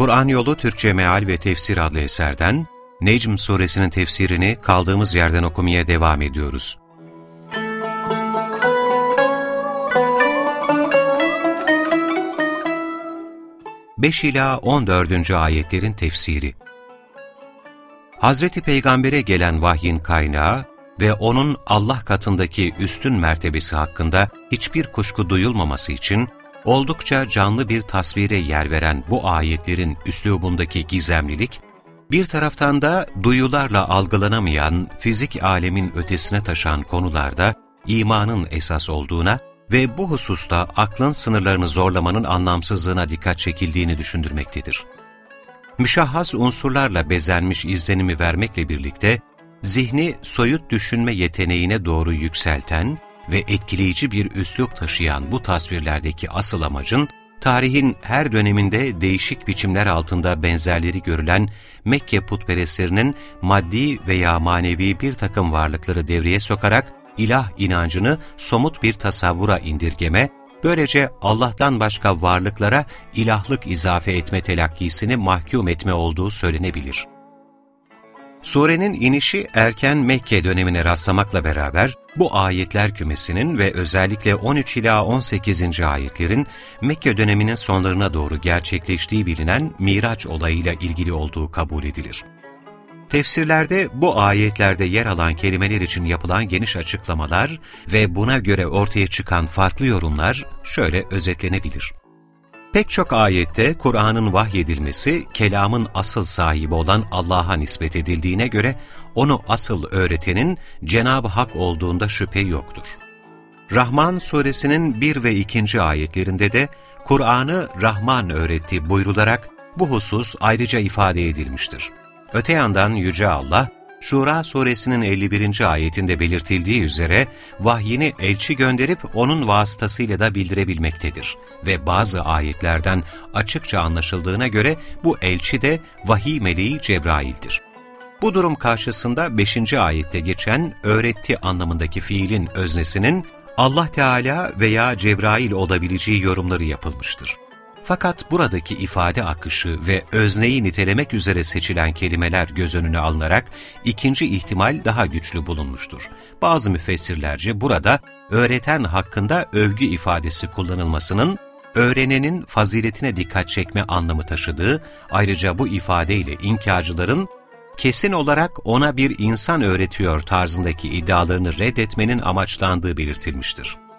Kur'an Yolu Türkçe Meal ve Tefsir adlı eserden Necm suresinin tefsirini kaldığımız yerden okumaya devam ediyoruz. Beş ila on dördüncü ayetlerin tefsiri Hazreti Peygamber'e gelen vahyin kaynağı ve onun Allah katındaki üstün mertebesi hakkında hiçbir kuşku duyulmaması için oldukça canlı bir tasvire yer veren bu ayetlerin üslubundaki gizemlilik, bir taraftan da duyularla algılanamayan fizik alemin ötesine taşan konularda imanın esas olduğuna ve bu hususta aklın sınırlarını zorlamanın anlamsızlığına dikkat çekildiğini düşündürmektedir. Müşahhas unsurlarla bezenmiş izlenimi vermekle birlikte, zihni soyut düşünme yeteneğine doğru yükselten ve etkileyici bir üslup taşıyan bu tasvirlerdeki asıl amacın, tarihin her döneminde değişik biçimler altında benzerleri görülen Mekke putperestlerinin maddi veya manevi bir takım varlıkları devreye sokarak ilah inancını somut bir tasavvura indirgeme, böylece Allah'tan başka varlıklara ilahlık izafe etme telakkisini mahkum etme olduğu söylenebilir. Surenin inişi erken Mekke dönemine rastlamakla beraber bu ayetler kümesinin ve özellikle 13 ila 18. ayetlerin Mekke döneminin sonlarına doğru gerçekleştiği bilinen Miraç olayıyla ilgili olduğu kabul edilir. Tefsirlerde bu ayetlerde yer alan kelimeler için yapılan geniş açıklamalar ve buna göre ortaya çıkan farklı yorumlar şöyle özetlenebilir. Pek çok ayette Kur'an'ın vahyedilmesi, kelamın asıl sahibi olan Allah'a nispet edildiğine göre, onu asıl öğretenin Cenab-ı Hak olduğunda şüphe yoktur. Rahman suresinin 1 ve 2. ayetlerinde de Kur'an'ı Rahman öğretti buyrularak bu husus ayrıca ifade edilmiştir. Öte yandan Yüce Allah, Şura suresinin 51. ayetinde belirtildiği üzere vahyini elçi gönderip onun vasıtasıyla da bildirebilmektedir. Ve bazı ayetlerden açıkça anlaşıldığına göre bu elçi de vahiy meleği Cebrail'dir. Bu durum karşısında 5. ayette geçen öğretti anlamındaki fiilin öznesinin Allah Teala veya Cebrail olabileceği yorumları yapılmıştır. Fakat buradaki ifade akışı ve özneyi nitelemek üzere seçilen kelimeler göz önüne alınarak ikinci ihtimal daha güçlü bulunmuştur. Bazı müfessirlerce burada öğreten hakkında övgü ifadesi kullanılmasının öğrenenin faziletine dikkat çekme anlamı taşıdığı, ayrıca bu ifadeyle inkarcıların kesin olarak ona bir insan öğretiyor tarzındaki iddialarını reddetmenin amaçlandığı belirtilmiştir.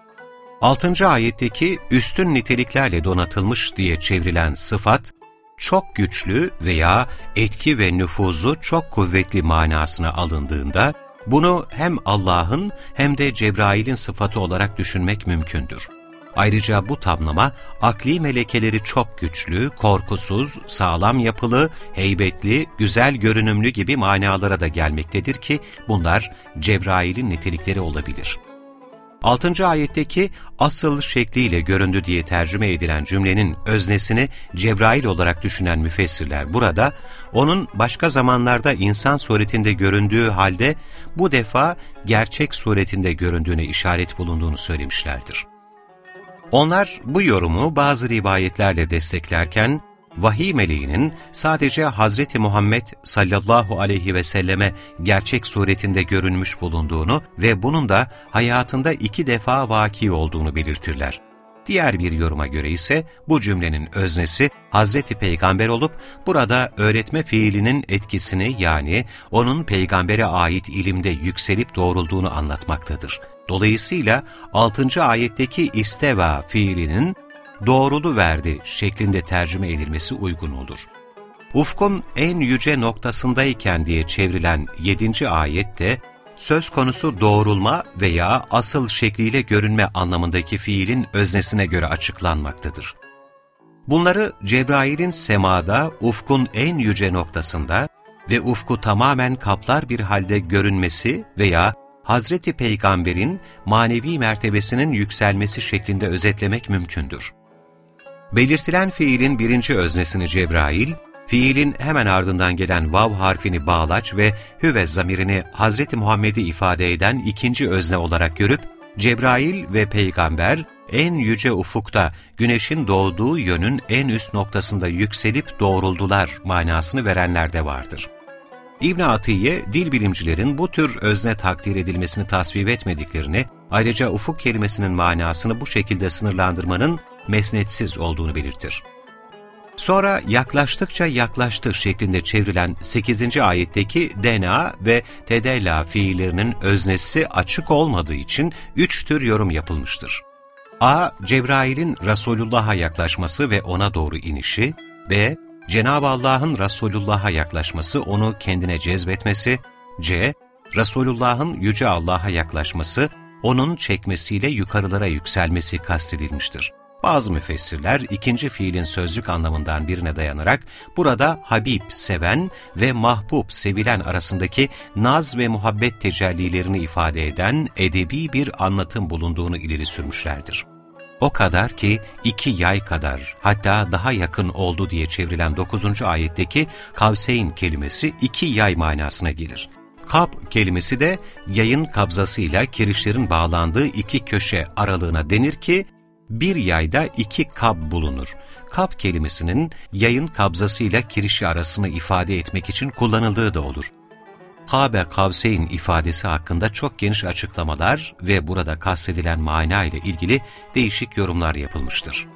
6. ayetteki üstün niteliklerle donatılmış diye çevrilen sıfat, çok güçlü veya etki ve nüfuzu çok kuvvetli manasına alındığında, bunu hem Allah'ın hem de Cebrail'in sıfatı olarak düşünmek mümkündür. Ayrıca bu tamlama, akli melekeleri çok güçlü, korkusuz, sağlam yapılı, heybetli, güzel görünümlü gibi manalara da gelmektedir ki bunlar Cebrail'in nitelikleri olabilir.'' 6. ayetteki asıl şekliyle göründü diye tercüme edilen cümlenin öznesini Cebrail olarak düşünen müfessirler burada, onun başka zamanlarda insan suretinde göründüğü halde bu defa gerçek suretinde göründüğüne işaret bulunduğunu söylemişlerdir. Onlar bu yorumu bazı rivayetlerle desteklerken, vahiy meleğinin sadece Hazreti Muhammed sallallahu aleyhi ve selleme gerçek suretinde görünmüş bulunduğunu ve bunun da hayatında iki defa vaki olduğunu belirtirler. Diğer bir yoruma göre ise bu cümlenin öznesi Hazreti Peygamber olup burada öğretme fiilinin etkisini yani onun peygambere ait ilimde yükselip doğrulduğunu anlatmaktadır. Dolayısıyla 6. ayetteki isteva fiilinin doğrulu verdi şeklinde tercüme edilmesi uygun olur. Ufkun en yüce noktasındayken diye çevrilen 7. ayette söz konusu doğrulma veya asıl şekliyle görünme anlamındaki fiilin öznesine göre açıklanmaktadır. Bunları Cebrail'in semada ufkun en yüce noktasında ve ufku tamamen kaplar bir halde görünmesi veya Hazreti Peygamber'in manevi mertebesinin yükselmesi şeklinde özetlemek mümkündür. Belirtilen fiilin birinci öznesini Cebrail, fiilin hemen ardından gelen vav harfini bağlaç ve hüve zamirini Hazreti Muhammed'i ifade eden ikinci özne olarak görüp, Cebrail ve Peygamber en yüce ufukta güneşin doğduğu yönün en üst noktasında yükselip doğruldular manasını verenler de vardır. İbn Atiye, dil bilimcilerin bu tür özne takdir edilmesini tasvip etmediklerini, ayrıca ufuk kelimesinin manasını bu şekilde sınırlandırmanın mesnetsiz olduğunu belirtir. Sonra yaklaştıkça yaklaştı şeklinde çevrilen 8. ayetteki dena ve tedella fiillerinin öznesi açık olmadığı için üç tür yorum yapılmıştır. A. Cebrail'in Resulullah'a yaklaşması ve ona doğru inişi. B. Cenab-ı Allah'ın Resulullah'a yaklaşması, onu kendine cezbetmesi. C. Resulullah'ın Yüce Allah'a yaklaşması, onun çekmesiyle yukarılara yükselmesi kastedilmiştir. Bazı müfessirler ikinci fiilin sözlük anlamından birine dayanarak burada Habib, seven ve mahbub, sevilen arasındaki naz ve muhabbet tecellilerini ifade eden edebi bir anlatım bulunduğunu ileri sürmüşlerdir. O kadar ki iki yay kadar hatta daha yakın oldu diye çevrilen 9. ayetteki kavseyn kelimesi iki yay manasına gelir. Kap kelimesi de yayın kabzasıyla kirişlerin bağlandığı iki köşe aralığına denir ki bir yayda iki kab bulunur. Kap kelimesinin yayın kabzasıyla kirişi arasını ifade etmek için kullanıldığı da olur. Kabe Kavseyn ifadesi hakkında çok geniş açıklamalar ve burada kastedilen mana ile ilgili değişik yorumlar yapılmıştır.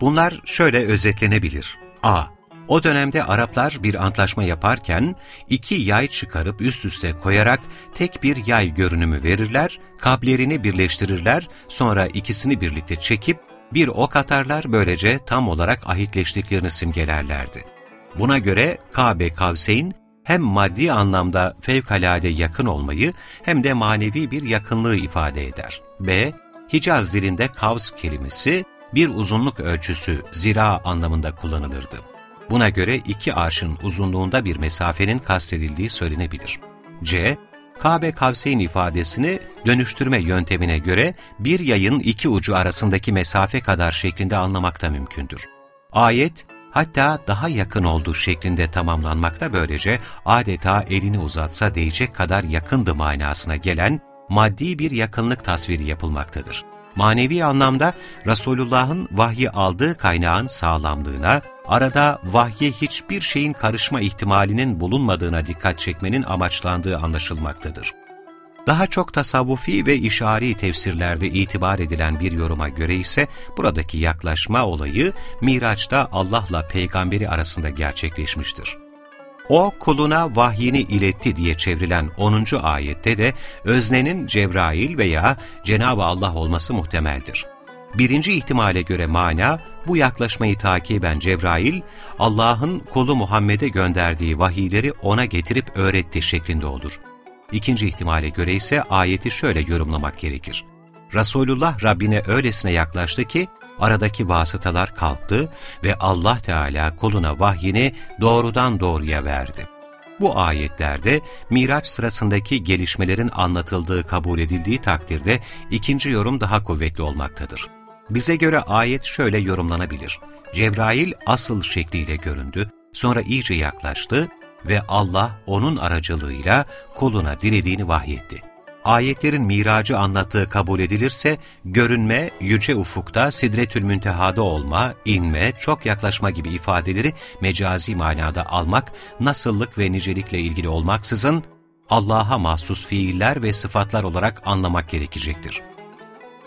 Bunlar şöyle özetlenebilir. A. O dönemde Araplar bir antlaşma yaparken iki yay çıkarıp üst üste koyarak tek bir yay görünümü verirler, kablerini birleştirirler, sonra ikisini birlikte çekip bir ok atarlar böylece tam olarak ahitleştiklerini simgelerlerdi. Buna göre Kabe Kavseyn hem maddi anlamda fevkalade yakın olmayı hem de manevi bir yakınlığı ifade eder. B. Hicaz dilinde kavs kelimesi bir uzunluk ölçüsü zira anlamında kullanılırdı. Buna göre iki arşın uzunluğunda bir mesafenin kastedildiği söylenebilir. C. Kabe Kavseyn ifadesini dönüştürme yöntemine göre bir yayın iki ucu arasındaki mesafe kadar şeklinde anlamak da mümkündür. Ayet, hatta daha yakın olduğu şeklinde tamamlanmakta böylece adeta elini uzatsa değecek kadar yakındı manasına gelen maddi bir yakınlık tasviri yapılmaktadır. Manevi anlamda Resulullah'ın vahyi aldığı kaynağın sağlamlığına, arada vahye hiçbir şeyin karışma ihtimalinin bulunmadığına dikkat çekmenin amaçlandığı anlaşılmaktadır. Daha çok tasavvufi ve işari tefsirlerde itibar edilen bir yoruma göre ise buradaki yaklaşma olayı Miraç'ta Allah'la peygamberi arasında gerçekleşmiştir. O kuluna vahyini iletti diye çevrilen 10. ayette de öznenin Cebrail veya Cenab-ı Allah olması muhtemeldir. Birinci ihtimale göre mana, bu yaklaşmayı takiben Cebrail, Allah'ın kulu Muhammed'e gönderdiği vahiyleri ona getirip öğretti şeklinde olur. İkinci ihtimale göre ise ayeti şöyle yorumlamak gerekir. Resulullah Rabbine öylesine yaklaştı ki, aradaki vasıtalar kalktı ve Allah Teala kuluna vahyini doğrudan doğruya verdi. Bu ayetlerde Miraç sırasındaki gelişmelerin anlatıldığı kabul edildiği takdirde ikinci yorum daha kuvvetli olmaktadır. Bize göre ayet şöyle yorumlanabilir. Cebrail asıl şekliyle göründü, sonra iyice yaklaştı ve Allah onun aracılığıyla kuluna dilediğini vahyetti. Ayetlerin miracı anlattığı kabul edilirse, görünme, yüce ufukta, sidretül müntehada olma, inme, çok yaklaşma gibi ifadeleri mecazi manada almak, nasıllık ve nicelikle ilgili olmaksızın, Allah'a mahsus fiiller ve sıfatlar olarak anlamak gerekecektir.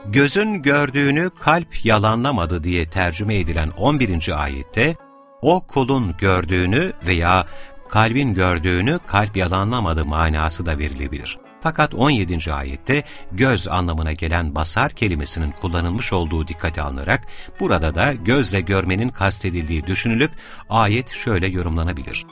Gözün gördüğünü kalp yalanlamadı diye tercüme edilen 11. ayette, o kulun gördüğünü veya kalbin gördüğünü kalp yalanlamadı manası da verilebilir. Fakat 17. ayette göz anlamına gelen basar kelimesinin kullanılmış olduğu dikkate alınarak burada da gözle görmenin kastedildiği düşünülüp ayet şöyle yorumlanabilir.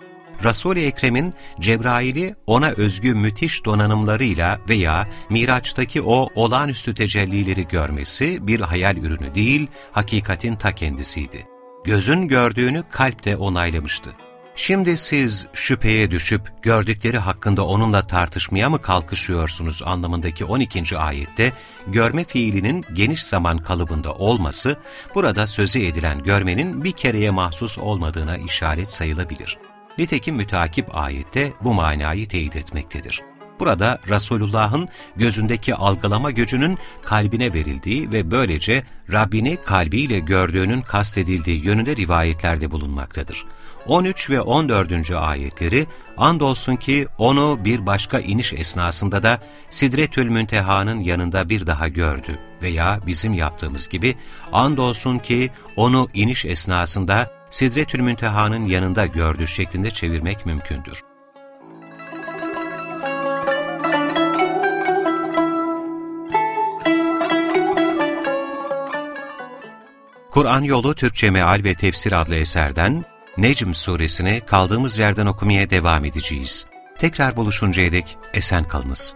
Resul-i Ekrem'in Cebrail'i ona özgü müthiş donanımlarıyla veya Miraç'taki o olağanüstü tecellileri görmesi bir hayal ürünü değil, hakikatin ta kendisiydi. Gözün gördüğünü kalp de onaylamıştı. Şimdi siz şüpheye düşüp gördükleri hakkında onunla tartışmaya mı kalkışıyorsunuz anlamındaki 12. ayette görme fiilinin geniş zaman kalıbında olması, burada sözü edilen görmenin bir kereye mahsus olmadığına işaret sayılabilir. Nitekim müteakip ayette bu manayı teyit etmektedir. Burada Resulullah'ın gözündeki algılama gücünün kalbine verildiği ve böylece Rabbini kalbiyle gördüğünün kastedildiği yönünde rivayetlerde bulunmaktadır. 13 ve 14. ayetleri andolsun ki onu bir başka iniş esnasında da Sidretül Münteha'nın yanında bir daha gördü veya bizim yaptığımız gibi andolsun ki onu iniş esnasında Sidretül Münteha'nın yanında gördü şeklinde çevirmek mümkündür. Kur'an Yolu Türkçe Meal ve Tefsir adlı eserden Necm suresini kaldığımız yerden okumaya devam edeceğiz. Tekrar buluşuncaya dek esen kalınız.